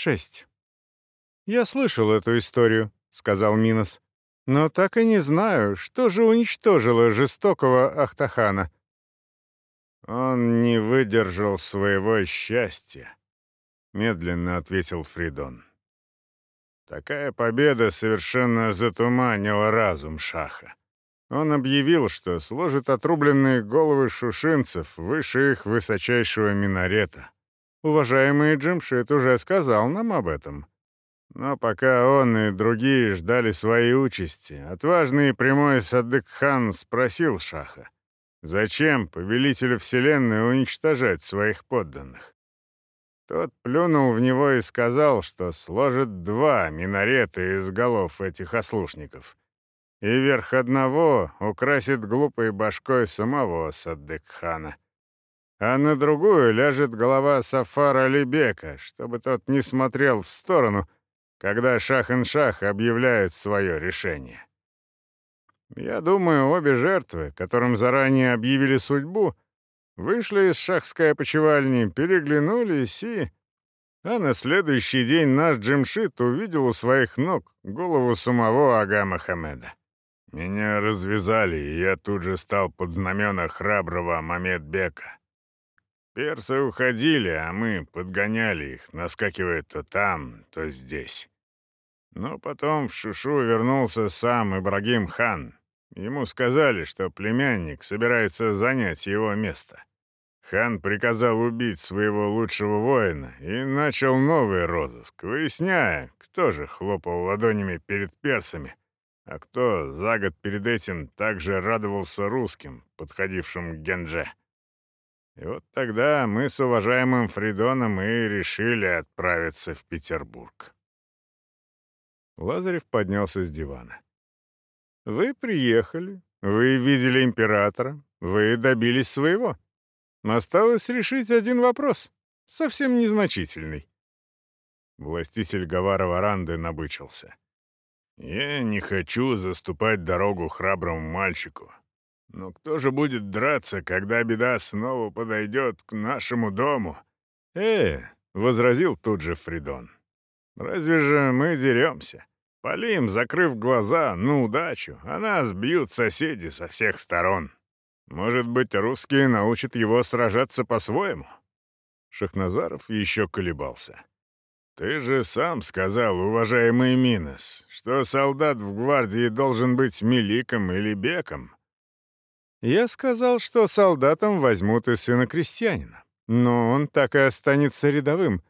«Шесть». «Я слышал эту историю», — сказал Минос. «Но так и не знаю, что же уничтожило жестокого Ахтахана». «Он не выдержал своего счастья», — медленно ответил Фридон. Такая победа совершенно затуманила разум Шаха. Он объявил, что сложит отрубленные головы шушинцев выше их высочайшего минарета. Уважаемый Джимшит уже сказал нам об этом. Но пока он и другие ждали своей участи, отважный и прямой Садык-хан спросил Шаха, зачем повелителю Вселенной уничтожать своих подданных? Тот плюнул в него и сказал, что сложит два минарета из голов этих ослушников. И верх одного украсит глупой башкой самого Саддык-хана. А на другую ляжет голова Сафара Либека, чтобы тот не смотрел в сторону, когда Шах-ин-Шах объявляет свое решение. Я думаю, обе жертвы, которым заранее объявили судьбу, Вышли из шахской опочивальни, переглянулись и... А на следующий день наш Джимшит увидел у своих ног голову самого Ага Мохаммеда. Меня развязали, и я тут же стал под знамена храброго Мамедбека. Персы уходили, а мы подгоняли их, наскакивая то там, то здесь. Но потом в Шушу вернулся сам Ибрагим хан. Ему сказали, что племянник собирается занять его место. Хан приказал убить своего лучшего воина и начал новый розыск, выясняя, кто же хлопал ладонями перед персами, а кто за год перед этим также радовался русским, подходившим к Генже. И вот тогда мы с уважаемым Фридоном и решили отправиться в Петербург. Лазарев поднялся с дивана. «Вы приехали, вы видели императора, вы добились своего». Осталось решить один вопрос, совсем незначительный. Властитель Гавара Варанды набычился. «Я не хочу заступать дорогу храброму мальчику. Но кто же будет драться, когда беда снова подойдет к нашему дому?» «Э!» — возразил тут же Фридон. «Разве же мы деремся? Полим, закрыв глаза, на удачу, а нас бьют соседи со всех сторон». Может быть, русские научат его сражаться по-своему?» Шахназаров еще колебался. «Ты же сам сказал, уважаемый Минос, что солдат в гвардии должен быть миликом или беком». «Я сказал, что солдатом возьмут и сына крестьянина, но он так и останется рядовым.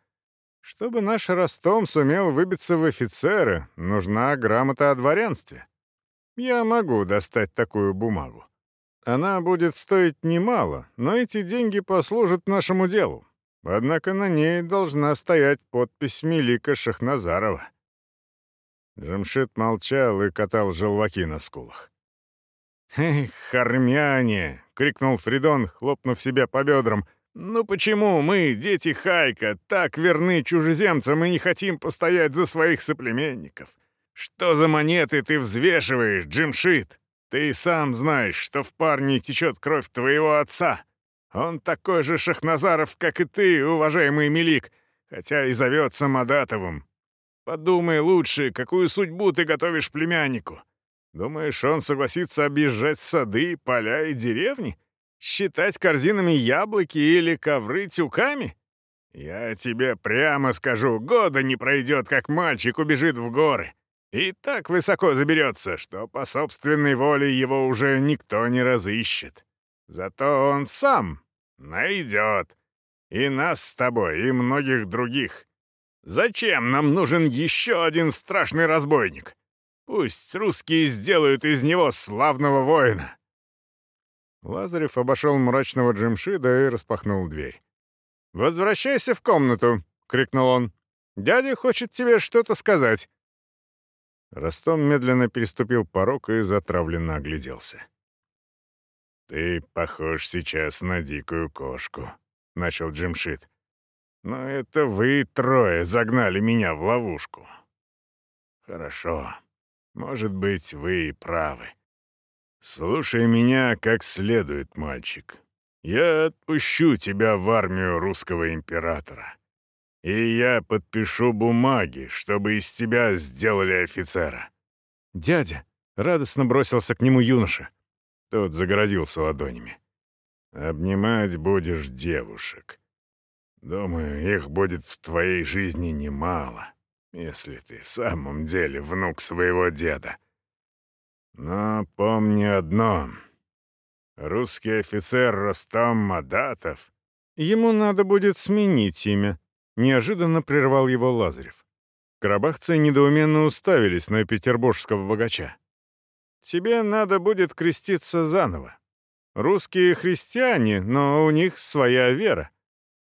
Чтобы наш Ростом сумел выбиться в офицеры, нужна грамота о дворянстве. Я могу достать такую бумагу. Она будет стоить немало, но эти деньги послужат нашему делу. Однако на ней должна стоять подпись Мелика Шахназарова». Джамшит молчал и катал желваки на скулах. «Эх, хармяне!» — крикнул Фридон, хлопнув себя по бедрам. «Ну почему мы, дети Хайка, так верны чужеземцам и не хотим постоять за своих соплеменников? Что за монеты ты взвешиваешь, Джимшит?» Ты сам знаешь, что в парне течет кровь твоего отца. Он такой же Шахназаров, как и ты, уважаемый Мелик, хотя и зовется Мадатовым. Подумай лучше, какую судьбу ты готовишь племяннику. Думаешь, он согласится объезжать сады, поля и деревни? Считать корзинами яблоки или ковры тюками? Я тебе прямо скажу, года не пройдет, как мальчик убежит в горы. И так высоко заберется, что по собственной воле его уже никто не разыщет. Зато он сам найдет. И нас с тобой, и многих других. Зачем нам нужен еще один страшный разбойник? Пусть русские сделают из него славного воина. Лазарев обошел мрачного Джимшида и распахнул дверь. «Возвращайся в комнату!» — крикнул он. «Дядя хочет тебе что-то сказать». Ростом медленно переступил порог и затравленно огляделся. «Ты похож сейчас на дикую кошку», — начал Джимшит. «Но это вы трое загнали меня в ловушку». «Хорошо. Может быть, вы и правы. Слушай меня как следует, мальчик. Я отпущу тебя в армию русского императора. и я подпишу бумаги, чтобы из тебя сделали офицера». «Дядя!» — радостно бросился к нему юноша. Тот загородился ладонями. «Обнимать будешь девушек. Думаю, их будет в твоей жизни немало, если ты в самом деле внук своего деда. Но помни одно. Русский офицер Ростом Мадатов... Ему надо будет сменить имя. Неожиданно прервал его Лазарев. Карабахцы недоуменно уставились на петербургского богача. «Тебе надо будет креститься заново. Русские христиане, но у них своя вера.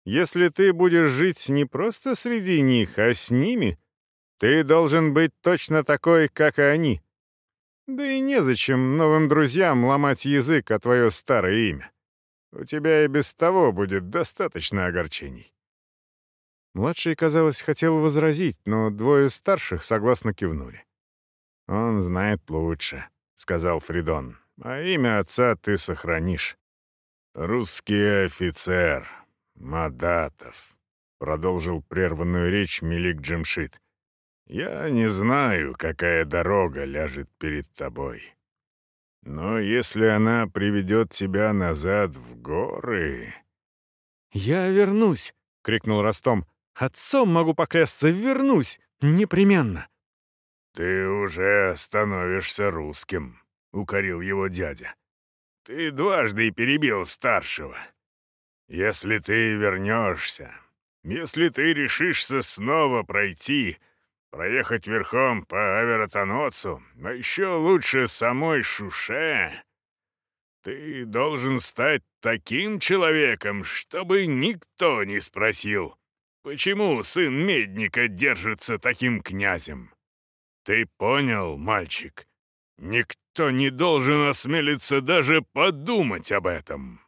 Если ты будешь жить не просто среди них, а с ними, ты должен быть точно такой, как и они. Да и незачем новым друзьям ломать язык о твое старое имя. У тебя и без того будет достаточно огорчений». Младший, казалось, хотел возразить, но двое старших согласно кивнули. «Он знает лучше», — сказал Фридон, — «а имя отца ты сохранишь». «Русский офицер, Мадатов», — продолжил прерванную речь Мелик Джемшит. Я не знаю, какая дорога ляжет перед тобой. Но если она приведет тебя назад в горы...» «Я вернусь!» — крикнул Ростом. «Отцом могу поклясться, вернусь! Непременно!» «Ты уже становишься русским», — укорил его дядя. «Ты дважды перебил старшего. Если ты вернешься, если ты решишься снова пройти, Проехать верхом по Аверотоносу, а еще лучше самой Шуше. Ты должен стать таким человеком, чтобы никто не спросил, почему сын Медника держится таким князем. Ты понял, мальчик? Никто не должен осмелиться даже подумать об этом.